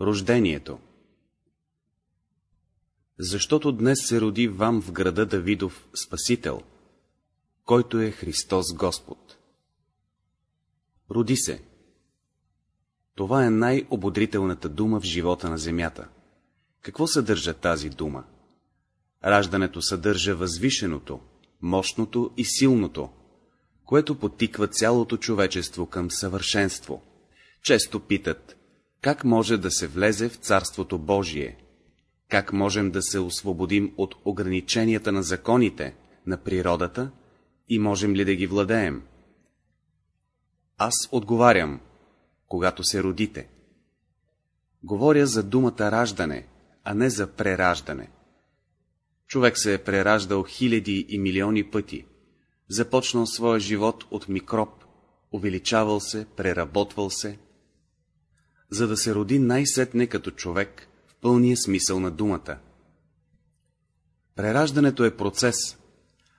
Рождението Защото днес се роди вам в града Давидов Спасител, който е Христос Господ. Роди се. Това е най-ободрителната дума в живота на земята. Какво съдържа тази дума? Раждането съдържа възвишеното, мощното и силното, което потиква цялото човечество към съвършенство. Често питат, как може да се влезе в Царството Божие? Как можем да се освободим от ограниченията на законите, на природата и можем ли да ги владеем? Аз отговарям, когато се родите. Говоря за думата раждане, а не за прераждане. Човек се е прераждал хиляди и милиони пъти, започнал своя живот от микроб, увеличавал се, преработвал се, за да се роди най-сетне като човек в пълния смисъл на думата. Прераждането е процес,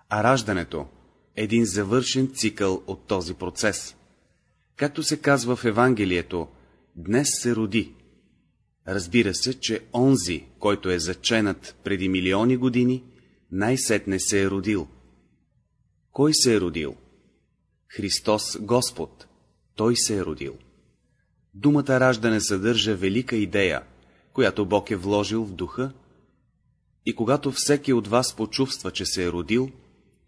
а раждането е един завършен цикъл от този процес. Както се казва в Евангелието, днес се роди. Разбира се, че онзи, който е заченат преди милиони години, най-сетне се е родил. Кой се е родил? Христос Господ. Той се е родил. Думата раждане съдържа велика идея, която Бог е вложил в духа, и когато всеки от вас почувства, че се е родил,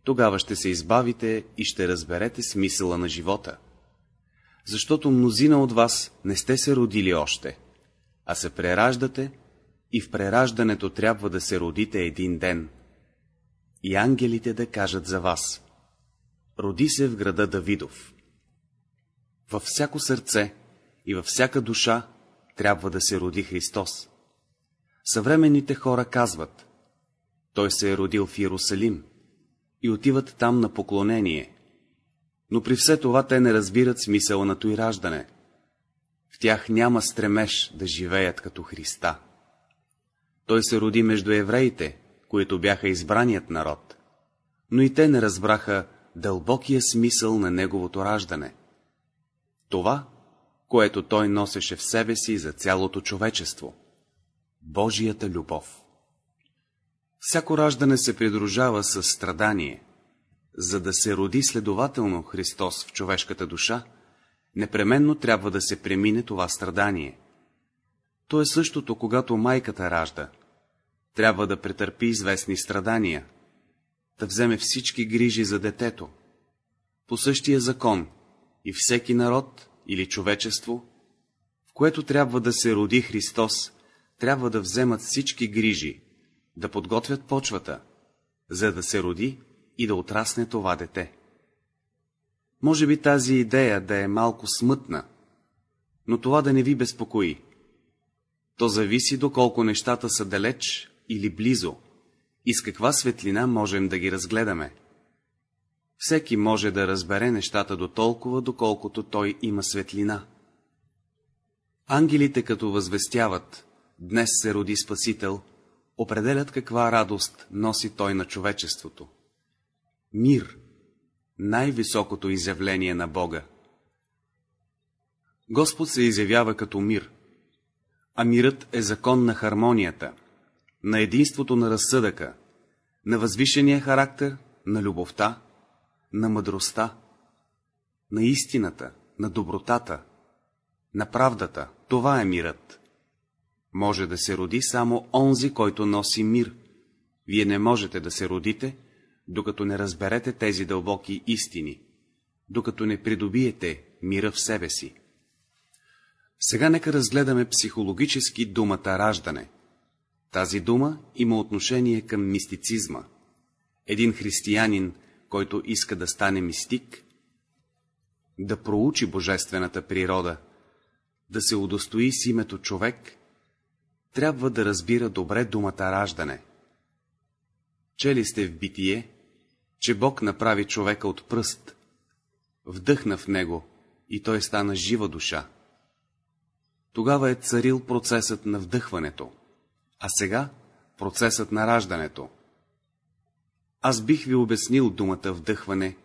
тогава ще се избавите и ще разберете смисъла на живота защото мнозина от вас не сте се родили още, а се прераждате и в прераждането трябва да се родите един ден. И ангелите да кажат за вас. Роди се в града Давидов. Във всяко сърце и във всяка душа трябва да се роди Христос. Съвременните хора казват, той се е родил в Иерусалим и отиват там на поклонение, но при все това те не разбират смисъла на той раждане. В тях няма стремеж да живеят като Христа. Той се роди между евреите, които бяха избраният народ, но и те не разбраха дълбокия смисъл на неговото раждане. Това, което той носеше в себе си за цялото човечество. Божията любов. Всяко раждане се придружава с страдание, за да се роди следователно Христос в човешката душа, непременно трябва да се премине това страдание. То е същото, когато майката ражда. Трябва да претърпи известни страдания, да вземе всички грижи за детето. По същия закон и всеки народ или човечество, в което трябва да се роди Христос, трябва да вземат всички грижи, да подготвят почвата, за да се роди и да отрасне това дете. Може би тази идея да е малко смътна, но това да не ви безпокои. То зависи доколко нещата са далеч или близо и с каква светлина можем да ги разгледаме. Всеки може да разбере нещата до толкова, доколкото той има светлина. Ангелите, като възвестяват, днес се роди Спасител, определят каква радост носи той на човечеството. Мир – най-високото изявление на Бога. Господ се изявява като мир, а мирът е закон на хармонията, на единството на разсъдъка, на възвишения характер, на любовта, на мъдростта, на истината, на добротата, на правдата. Това е мирът. Може да се роди само онзи, който носи мир. Вие не можете да се родите, докато не разберете тези дълбоки истини, докато не придобиете мира в себе си. Сега нека разгледаме психологически думата раждане. Тази дума има отношение към мистицизма. Един християнин, който иска да стане мистик, да проучи божествената природа, да се удостои с името човек, трябва да разбира добре думата раждане. Чели сте в битие, че Бог направи човека от пръст, вдъхна в него и той стана жива душа. Тогава е царил процесът на вдъхването, а сега процесът на раждането. Аз бих ви обяснил думата вдъхване,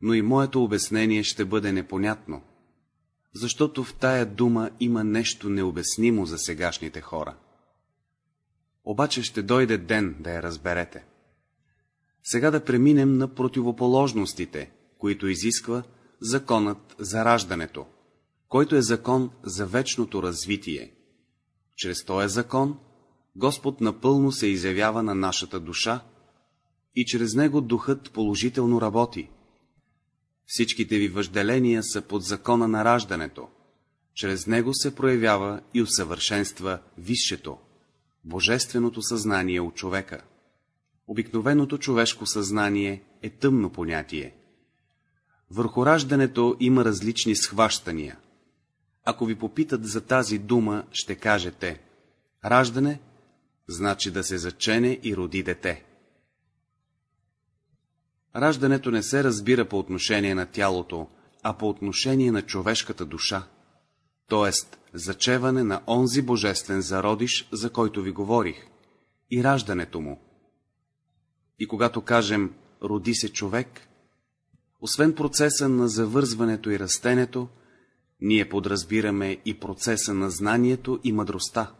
но и моето обяснение ще бъде непонятно, защото в тая дума има нещо необяснимо за сегашните хора. Обаче ще дойде ден да я разберете. Сега да преминем на противоположностите, които изисква законът за раждането, който е закон за вечното развитие. Чрез този закон Господ напълно се изявява на нашата душа и чрез него духът положително работи. Всичките ви въжделения са под закона на раждането. Чрез него се проявява и усъвършенства висшето, божественото съзнание от човека. Обикновеното човешко съзнание е тъмно понятие. Върху раждането има различни схващания. Ако ви попитат за тази дума, ще кажете «Раждане» значи да се зачене и роди дете. Раждането не се разбира по отношение на тялото, а по отношение на човешката душа, т.е. зачеване на онзи божествен зародиш, за който ви говорих, и раждането му. И когато кажем «роди се човек», освен процеса на завързването и растенето, ние подразбираме и процеса на знанието и мъдростта.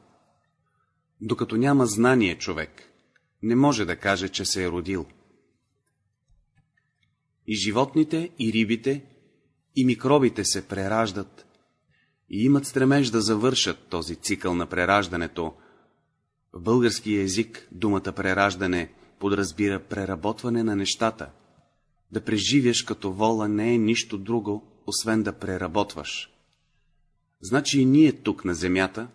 Докато няма знание човек, не може да каже, че се е родил. И животните, и рибите, и микробите се прераждат и имат стремеж да завършат този цикъл на прераждането. В български език думата прераждане подразбира преработване на нещата. Да преживяш като вола не е нищо друго, освен да преработваш. Значи и ние тук на земята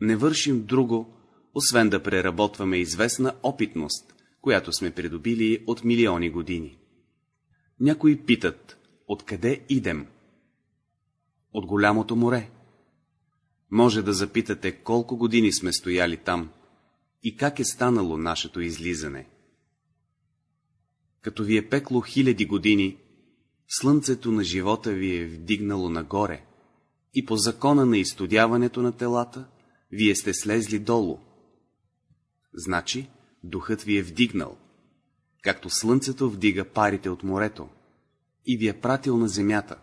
не вършим друго, освен да преработваме известна опитност, която сме придобили от милиони години. Някои питат, откъде идем? От голямото море. Може да запитате, колко години сме стояли там и как е станало нашето излизане. Като ви е пекло хиляди години, слънцето на живота ви е вдигнало нагоре и по закона на изтодяването на телата, вие сте слезли долу. Значи, духът ви е вдигнал, както слънцето вдига парите от морето, и ви е пратил на земята.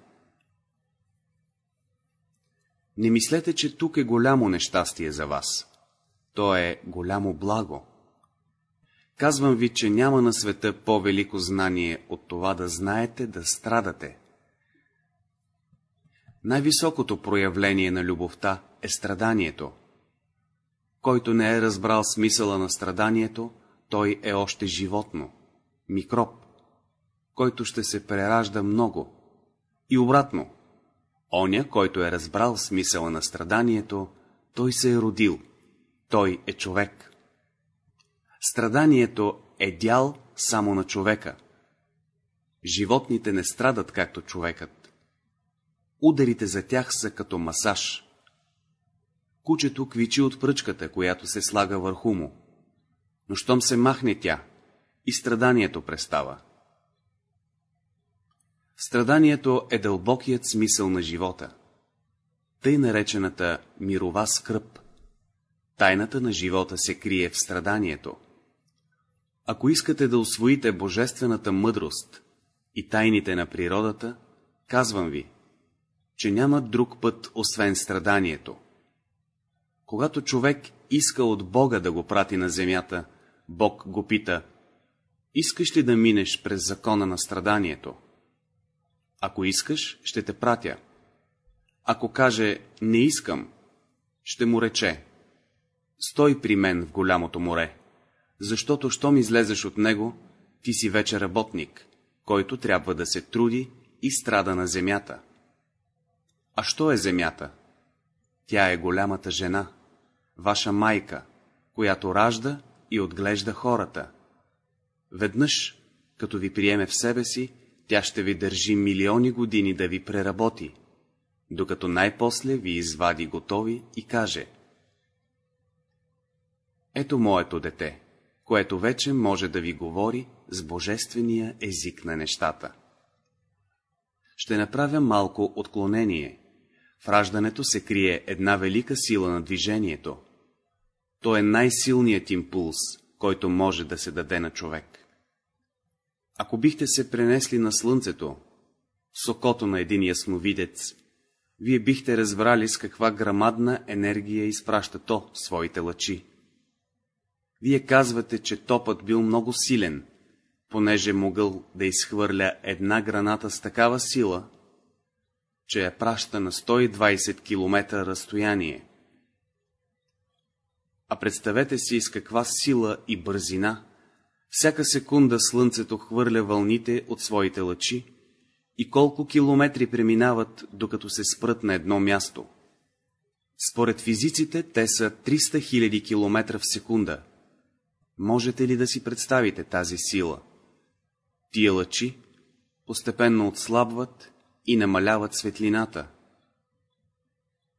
Не мислете, че тук е голямо нещастие за вас. То е голямо благо. Казвам ви, че няма на света по-велико знание от това да знаете да страдате. Най-високото проявление на любовта е страданието. Който не е разбрал смисъла на страданието, той е още животно, микроб, който ще се преражда много. И обратно, оня, който е разбрал смисъла на страданието, той се е родил, той е човек. Страданието е дял само на човека. Животните не страдат както човекът. Ударите за тях са като масаж. Кучето квичи от пръчката, която се слага върху му. Но щом се махне тя, и страданието престава. Страданието е дълбокият смисъл на живота. Тъй наречената мирова скръп. Тайната на живота се крие в страданието. Ако искате да освоите божествената мъдрост и тайните на природата, казвам ви, че няма друг път, освен страданието. Когато човек иска от Бога да го прати на земята, Бог го пита, искаш ли да минеш през закона на страданието? Ако искаш, ще те пратя. Ако каже, не искам, ще му рече, стой при мен в голямото море, защото, щом излезеш от него, ти си вече работник, който трябва да се труди и страда на земята. А що е земята? Тя е голямата жена, ваша майка, която ражда и отглежда хората. Веднъж, като ви приеме в себе си, тя ще ви държи милиони години да ви преработи, докато най-после ви извади готови и каже Ето моето дете, което вече може да ви говори с божествения език на нещата. Ще направя малко отклонение. В раждането се крие една велика сила на движението. То е най-силният импулс, който може да се даде на човек. Ако бихте се пренесли на слънцето, сокото на един ясновидец, вие бихте разбрали с каква грамадна енергия изпраща то своите лъчи. Вие казвате, че топът бил много силен, понеже могъл да изхвърля една граната с такава сила, че я праща на 120 км разстояние. А представете си с каква сила и бързина всяка секунда слънцето хвърля вълните от своите лъчи и колко километри преминават, докато се спрат на едно място. Според физиците те са 300 000 км в секунда. Можете ли да си представите тази сила? Тия лъчи постепенно отслабват и намаляват светлината,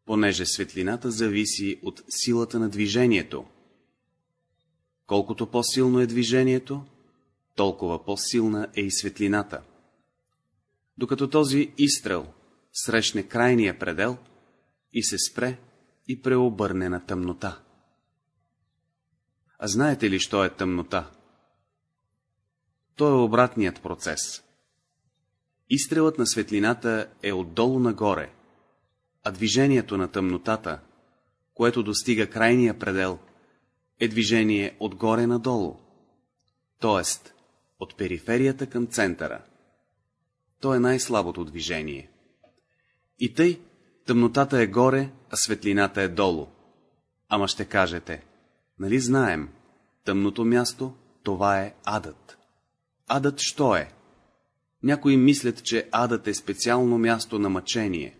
понеже светлината зависи от силата на движението. Колкото по-силно е движението, толкова по-силна е и светлината. Докато този изстрел срещне крайния предел и се спре и преобърне на тъмнота. А знаете ли, що е тъмнота? То е обратният процес. Изстрелът на светлината е отдолу нагоре, а движението на тъмнотата, което достига крайния предел, е движение отгоре надолу, т.е. от периферията към центъра. То е най-слабото движение. И тъй, тъмнотата е горе, а светлината е долу. Ама ще кажете, нали знаем, тъмното място, това е адът. Адът що е? Някои мислят, че адът е специално място на мъчение.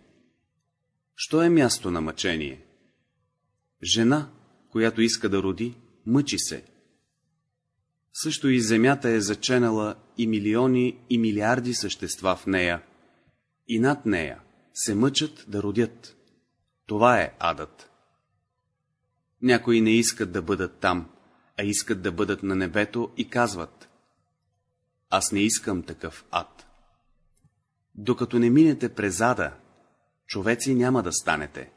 Що е място на мъчение? Жена, която иска да роди, мъчи се. Също и земята е заченала и милиони и милиарди същества в нея, и над нея се мъчат да родят. Това е адът. Някои не искат да бъдат там, а искат да бъдат на небето и казват Аз не искам такъв ад. Докато не минете през ада, човеци няма да станете.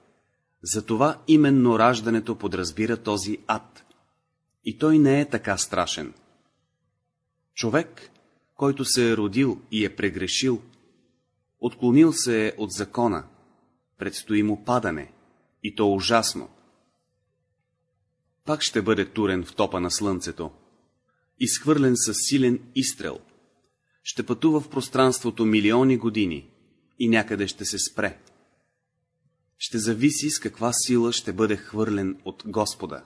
Затова именно раждането подразбира този ад. И той не е така страшен. Човек, който се е родил и е прегрешил, отклонил се е от закона, предстои му падане, и то ужасно. Пак ще бъде турен в топа на слънцето, изхвърлен със силен изстрел, ще пътува в пространството милиони години и някъде ще се спре ще зависи с каква сила ще бъде хвърлен от Господа.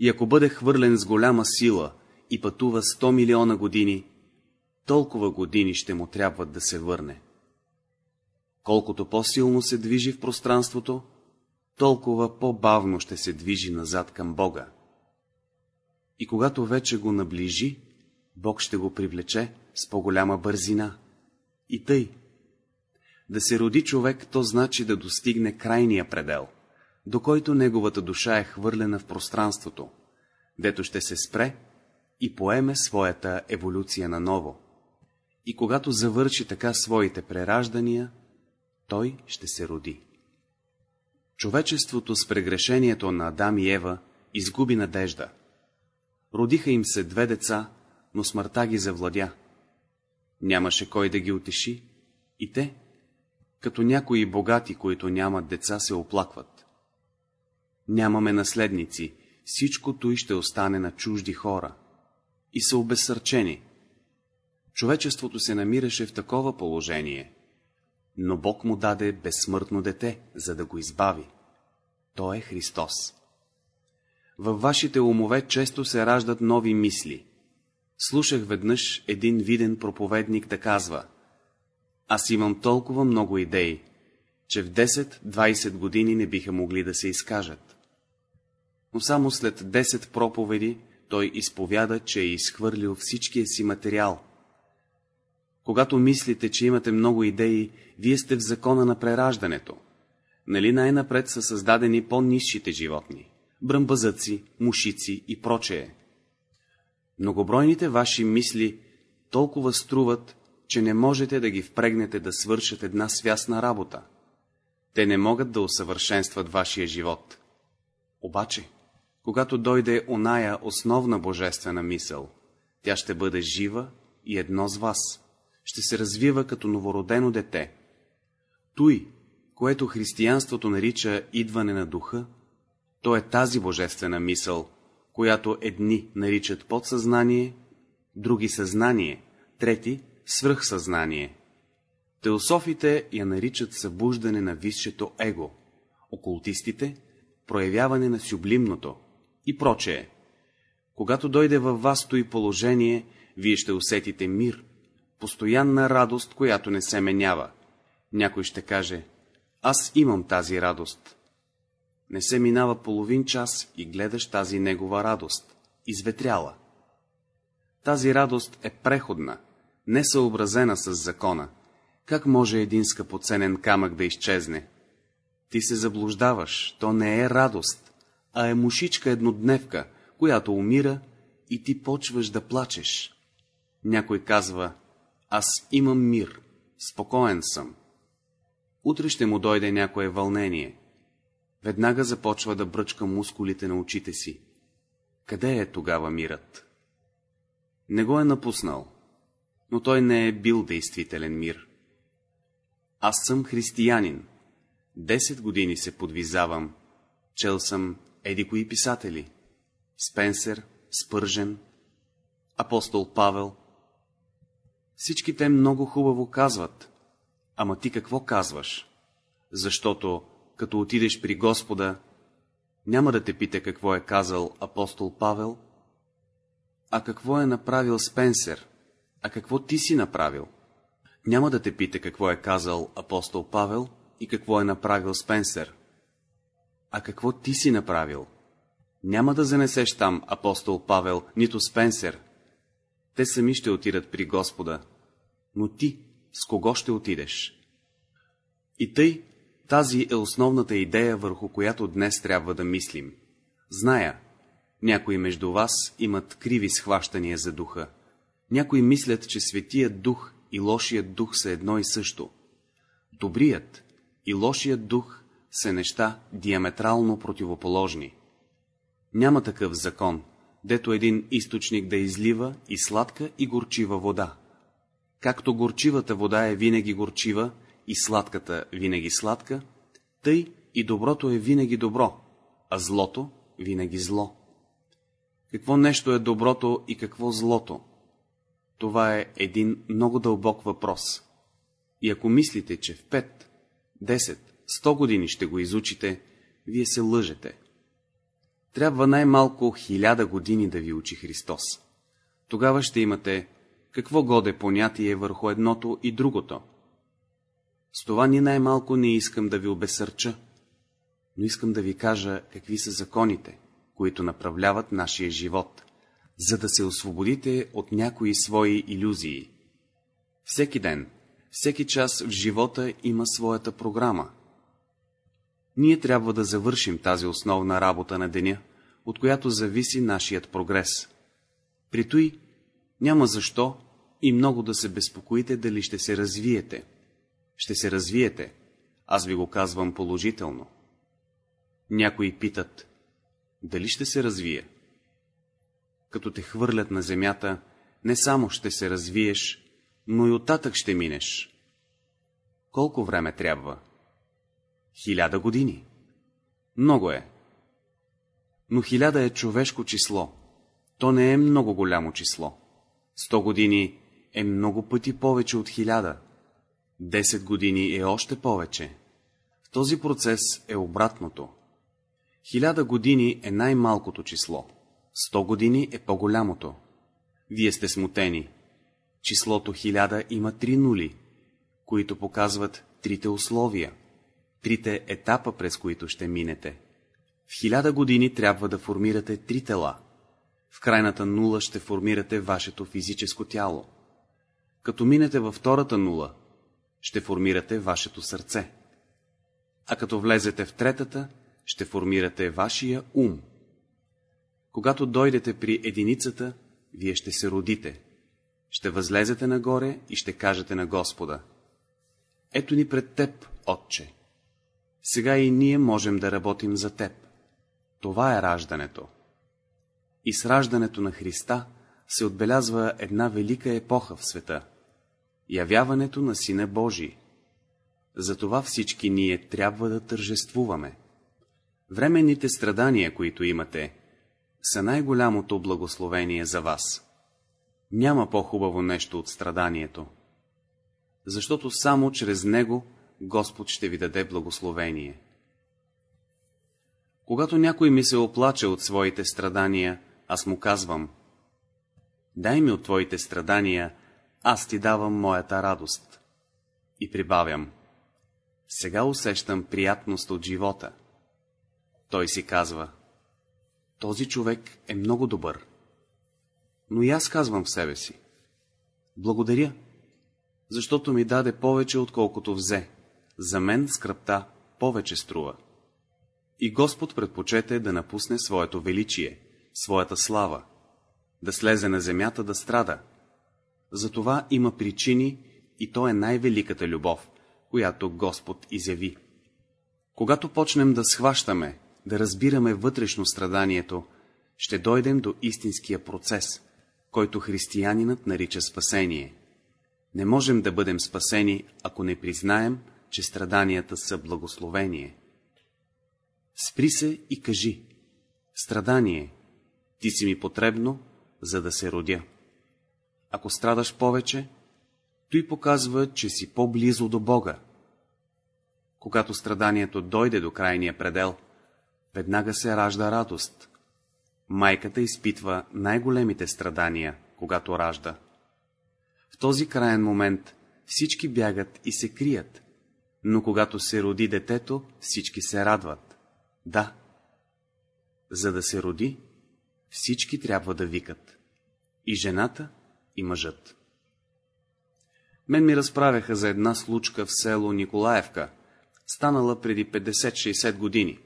И ако бъде хвърлен с голяма сила и пътува 100 милиона години, толкова години ще му трябват да се върне. Колкото по-силно се движи в пространството, толкова по-бавно ще се движи назад към Бога. И когато вече го наближи, Бог ще го привлече с по-голяма бързина. И тъй, да се роди човек, то значи да достигне крайния предел, до който неговата душа е хвърлена в пространството, дето ще се спре и поеме своята еволюция наново. И когато завърши така своите прераждания, той ще се роди. Човечеството с прегрешението на Адам и Ева изгуби надежда. Родиха им се две деца, но смъртта ги завладя. Нямаше кой да ги утеши, и те като някои богати, които нямат деца, се оплакват. Нямаме наследници, всичкото и ще остане на чужди хора. И са обезсърчени. Човечеството се намираше в такова положение, но Бог му даде безсмъртно дете, за да го избави. Той е Христос. Във вашите умове често се раждат нови мисли. Слушах веднъж един виден проповедник да казва — аз имам толкова много идеи, че в 10-20 години не биха могли да се изкажат. Но само след 10 проповеди той изповяда, че е изхвърлил всичкия си материал. Когато мислите, че имате много идеи, вие сте в закона на прераждането. Нали най-напред са създадени по-низшите животни? Бръмбазъци, мушици и прочее. Многобройните ваши мисли толкова струват, че не можете да ги впрегнете да свършат една свясна работа. Те не могат да усъвършенстват вашия живот. Обаче, когато дойде оная основна божествена мисъл, тя ще бъде жива и едно с вас, ще се развива като новородено дете. Той, което християнството нарича идване на духа, то е тази божествена мисъл, която едни наричат подсъзнание, други съзнание, трети свръхсъзнание. Теософите я наричат събуждане на висшето его, окултистите – проявяване на сюблимното и прочее. Когато дойде във вас и положение, вие ще усетите мир, постоянна радост, която не се менява. Някой ще каже, аз имам тази радост. Не се минава половин час и гледаш тази негова радост, изветряла. Тази радост е преходна, несъобразена с закона. Как може един скъпоценен камък да изчезне? Ти се заблуждаваш, то не е радост, а е мушичка еднодневка, която умира и ти почваш да плачеш. Някой казва, аз имам мир, спокоен съм. Утре ще му дойде някое вълнение. Веднага започва да бръчка мускулите на очите си. Къде е тогава мирът? Не го е напуснал, но той не е бил действителен мир. Аз съм християнин. Десет години се подвизавам. Чел съм еди кои писатели. Спенсер, Спържен, апостол Павел. Всички те много хубаво казват. Ама ти какво казваш? Защото, като отидеш при Господа, няма да те пита какво е казал апостол Павел, а какво е направил Спенсер, а какво ти си направил. Няма да те пита какво е казал апостол Павел и какво е направил Спенсер. А какво ти си направил? Няма да занесеш там апостол Павел, нито Спенсер. Те сами ще отидат при Господа. Но ти с кого ще отидеш? И тъй, тази е основната идея, върху която днес трябва да мислим. Зная, някои между вас имат криви схващания за духа. Някои мислят, че светият дух и лошият дух са едно и също. Добрият и лошият дух са неща диаметрално противоположни. Няма такъв закон, дето един източник да излива и сладка и горчива вода. Както горчивата вода е винаги горчива и сладката винаги сладка, тъй и доброто е винаги добро, а злото винаги зло. Какво нещо е доброто и какво злото? Това е един много дълбок въпрос. И ако мислите, че в 5, 10, 100 години ще го изучите, вие се лъжете. Трябва най-малко хиляда години да ви учи Христос. Тогава ще имате какво годе понятие върху едното и другото. С това ни най-малко не искам да ви обесърча, но искам да ви кажа какви са законите, които направляват нашия живот, за да се освободите от някои свои иллюзии. Всеки ден, всеки час в живота има своята програма. Ние трябва да завършим тази основна работа на деня, от която зависи нашият прогрес. При той няма защо и много да се безпокоите дали ще се развиете. Ще се развиете, аз ви го казвам положително. Някои питат, дали ще се развие? Като те хвърлят на земята, не само ще се развиеш, но и оттатък ще минеш. Колко време трябва? Хиляда години. Много е. Но хиляда е човешко число. То не е много голямо число. Сто години е много пъти повече от хиляда. Десет години е още повече. В този процес е обратното. Хиляда години е най-малкото число. Сто години е по-голямото. Вие сте смутени. Числото хиляда има три нули, които показват трите условия, трите етапа, през които ще минете. В хиляда години трябва да формирате три тела. В крайната нула ще формирате вашето физическо тяло. Като минете във втората нула, ще формирате вашето сърце. А като влезете в третата, ще формирате вашия ум. Когато дойдете при единицата, вие ще се родите. Ще възлезете нагоре и ще кажете на Господа. Ето ни пред теб, Отче. Сега и ние можем да работим за теб. Това е раждането. И с раждането на Христа се отбелязва една велика епоха в света – явяването на Сина Божий. Затова всички ние трябва да тържествуваме. Временните страдания, които имате, са най-голямото благословение за вас. Няма по-хубаво нещо от страданието, защото само чрез него Господ ще ви даде благословение. Когато някой ми се оплаче от своите страдания, аз му казвам, дай ми от твоите страдания, аз ти давам моята радост. И прибавям, сега усещам приятност от живота. Той си казва, този човек е много добър. Но и аз казвам в себе си, благодаря, защото ми даде повече, отколкото взе. За мен скръпта повече струва. И Господ предпочете да напусне своето величие, своята слава, да слезе на земята да страда. Затова има причини и то е най-великата любов, която Господ изяви. Когато почнем да схващаме, да разбираме вътрешно страданието, ще дойдем до истинския процес, който християнинът нарича спасение. Не можем да бъдем спасени, ако не признаем, че страданията са благословение. Спри се и кажи, страдание, ти си ми потребно, за да се родя. Ако страдаш повече, той показва, че си по-близо до Бога. Когато страданието дойде до крайния предел, веднага се ражда радост. Майката изпитва най-големите страдания, когато ражда. В този краен момент всички бягат и се крият, но когато се роди детето, всички се радват. Да, за да се роди, всички трябва да викат. И жената, и мъжът. Мен ми разправяха за една случка в село Николаевка, станала преди 50-60 години.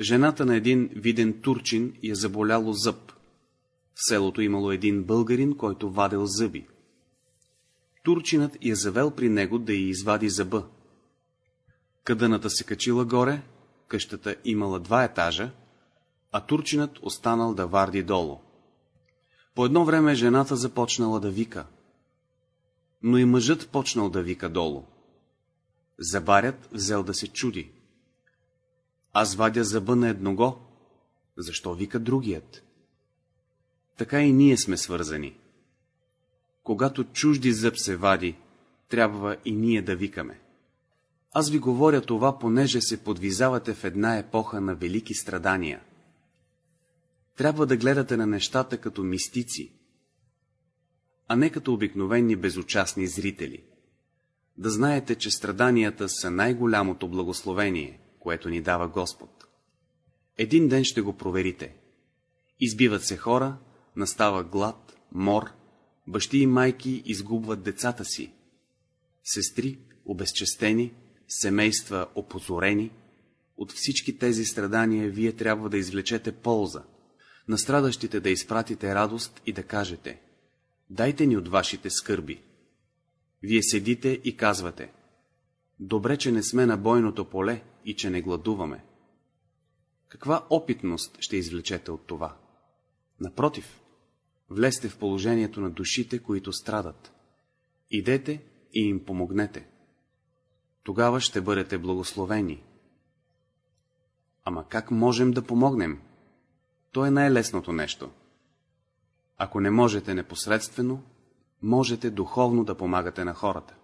Жената на един виден турчин я заболяло зъб. В селото имало един българин, който вадел зъби. Турчинът я завел при него да й извади зъба. Кадъната се качила горе, къщата имала два етажа, а турчинът останал да варди долу. По едно време жената започнала да вика, но и мъжът почнал да вика долу. Забарят взел да се чуди. Аз вадя зъба на едного, защо вика другият? Така и ние сме свързани. Когато чужди зъб се вади, трябва и ние да викаме. Аз ви говоря това, понеже се подвизавате в една епоха на велики страдания. Трябва да гледате на нещата като мистици, а не като обикновени безучастни зрители. Да знаете, че страданията са най-голямото благословение, което ни дава Господ. Един ден ще го проверите. Избиват се хора, настава глад, мор, бащи и майки изгубват децата си, сестри обезчестени, семейства опозорени. От всички тези страдания вие трябва да извлечете полза, на страдащите да изпратите радост и да кажете Дайте ни от вашите скърби. Вие седите и казвате Добре, че не сме на бойното поле и че не гладуваме. Каква опитност ще извлечете от това? Напротив, влезте в положението на душите, които страдат. Идете и им помогнете. Тогава ще бъдете благословени. Ама как можем да помогнем? То е най-лесното нещо. Ако не можете непосредствено, можете духовно да помагате на хората.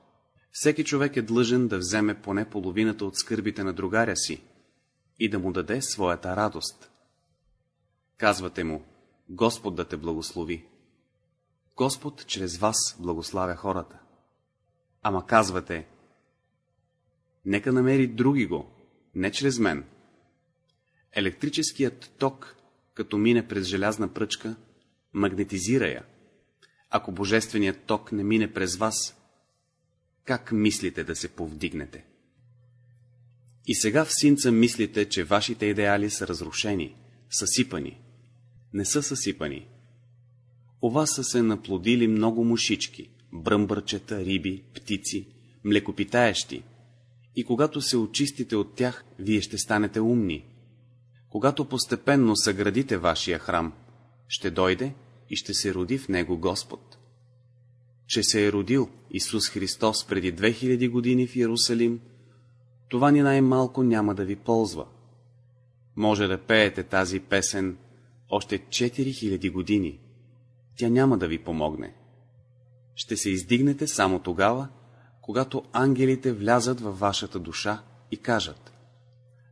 Всеки човек е длъжен да вземе поне половината от скърбите на другаря си и да му даде своята радост. Казвате му, Господ да те благослови. Господ чрез вас благославя хората. Ама казвате, нека намери други го, не чрез мен. Електрическият ток, като мине през желязна пръчка, магнетизира я. Ако божественият ток не мине през вас, как мислите да се повдигнете? И сега в синца мислите, че вашите идеали са разрушени, съсипани. Не са съсипани. У вас са се наплодили много мушички, бръмбърчета, риби, птици, млекопитаещи. И когато се очистите от тях, вие ще станете умни. Когато постепенно съградите вашия храм, ще дойде и ще се роди в него Господ. Че се е родил Исус Христос преди 2000 години в Иерусалим, това ни най-малко няма да ви ползва. Може да пеете тази песен още 4000 години. Тя няма да ви помогне. Ще се издигнете само тогава, когато ангелите влязат във вашата душа и кажат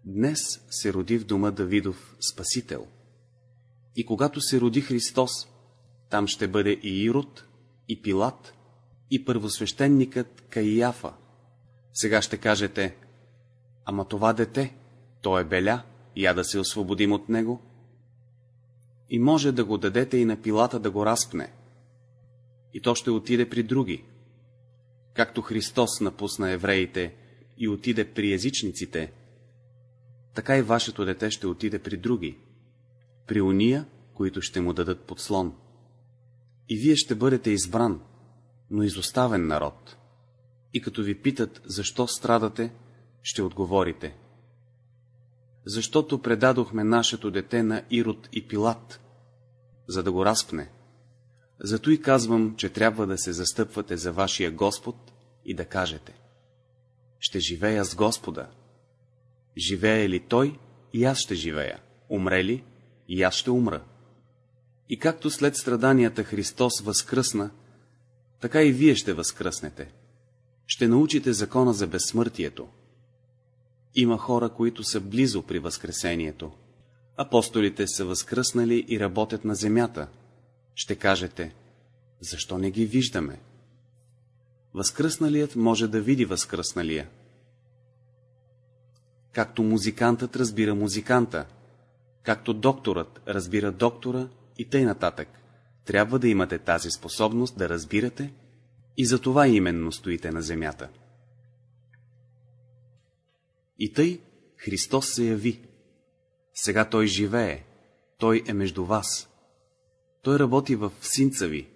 Днес се роди в дома Давидов Спасител. И когато се роди Христос, там ще бъде и Ирод, и Пилат, и първосвещеникът Каияфа. Сега ще кажете, ама това дете, то е беля, я да се освободим от него. И може да го дадете и на Пилата да го разпне. И то ще отиде при други. Както Христос напусна евреите и отиде при езичниците, така и вашето дете ще отиде при други, при уния, които ще му дадат подслон. И вие ще бъдете избран, но изоставен народ. И като ви питат, защо страдате, ще отговорите. Защото предадохме нашето дете на Ирод и Пилат, за да го разпне. Зато и казвам, че трябва да се застъпвате за вашия Господ и да кажете. Ще живея с Господа. Живее ли Той, и аз ще живея. Умре ли, и аз ще умра. И както след страданията Христос възкръсна, така и вие ще възкръснете. Ще научите закона за безсмъртието. Има хора, които са близо при възкресението. Апостолите са възкръснали и работят на земята. Ще кажете, защо не ги виждаме? Възкръсналият може да види възкръсналия. Както музикантът разбира музиканта, както докторът разбира доктора и тъй нататък. Трябва да имате тази способност да разбирате и за това именно стоите на земята. И тъй Христос се яви. Сега Той живее, Той е между вас. Той работи в синца ви.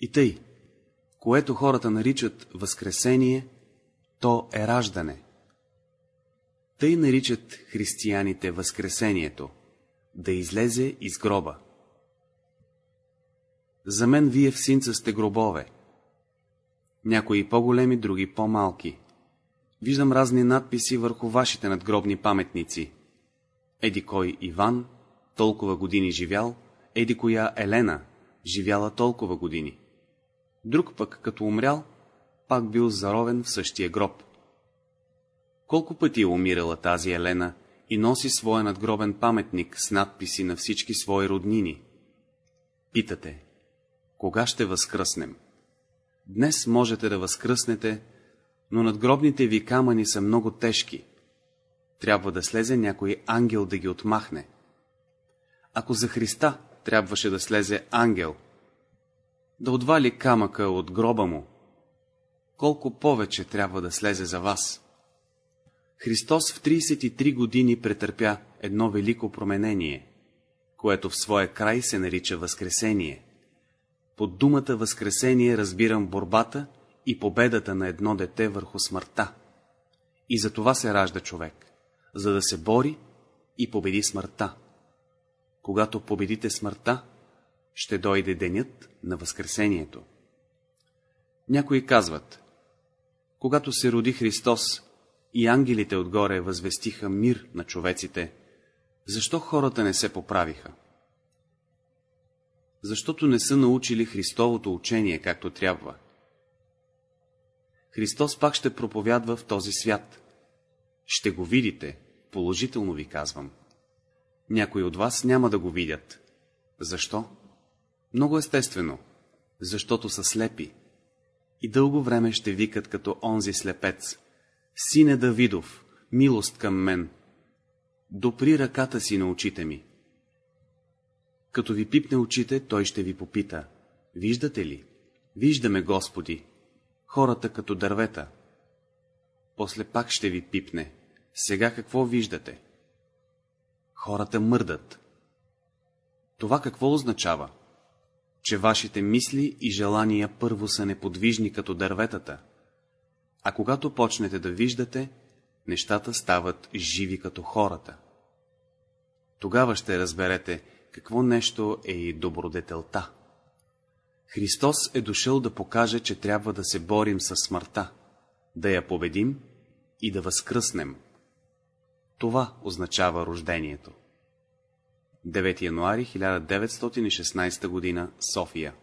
И тъй, което хората наричат възкресение, то е раждане. Тъй наричат християните възкресението, да излезе из гроба. За мен вие в синца сте гробове. Някои по-големи, други по-малки. Виждам разни надписи върху вашите надгробни паметници. Еди кой Иван, толкова години живял, еди коя Елена, живяла толкова години. Друг пък, като умрял, пак бил заровен в същия гроб. Колко пъти е умирала тази Елена и носи своя надгробен паметник с надписи на всички свои роднини. Питате, кога ще възкръснем? Днес можете да възкръснете, но надгробните ви камъни са много тежки. Трябва да слезе някой ангел да ги отмахне. Ако за Христа трябваше да слезе ангел, да отвали камъка от гроба му, колко повече трябва да слезе за вас? Христос в 33 години претърпя едно велико променение, което в своя край се нарича Възкресение. Под думата Възкресение разбирам борбата и победата на едно дете върху смъртта. И за това се ражда човек, за да се бори и победи смъртта. Когато победите смъртта, ще дойде денят на Възкресението. Някои казват, когато се роди Христос, и ангелите отгоре възвестиха мир на човеците, защо хората не се поправиха? Защото не са научили Христовото учение както трябва. Христос пак ще проповядва в този свят. Ще го видите, положително ви казвам. Някои от вас няма да го видят. Защо? Много естествено, защото са слепи. И дълго време ще викат като онзи слепец. Сине Давидов, милост към мен, допри ръката си на очите ми. Като ви пипне очите, той ще ви попита. Виждате ли? Виждаме, Господи. Хората като дървета. После пак ще ви пипне. Сега какво виждате? Хората мърдат. Това какво означава? Че вашите мисли и желания първо са неподвижни като дърветата, а когато почнете да виждате, нещата стават живи като хората. Тогава ще разберете, какво нещо е и добродетелта. Христос е дошъл да покаже, че трябва да се борим с смъртта, да я победим и да възкръснем. Това означава рождението. 9 януари 1916 г. София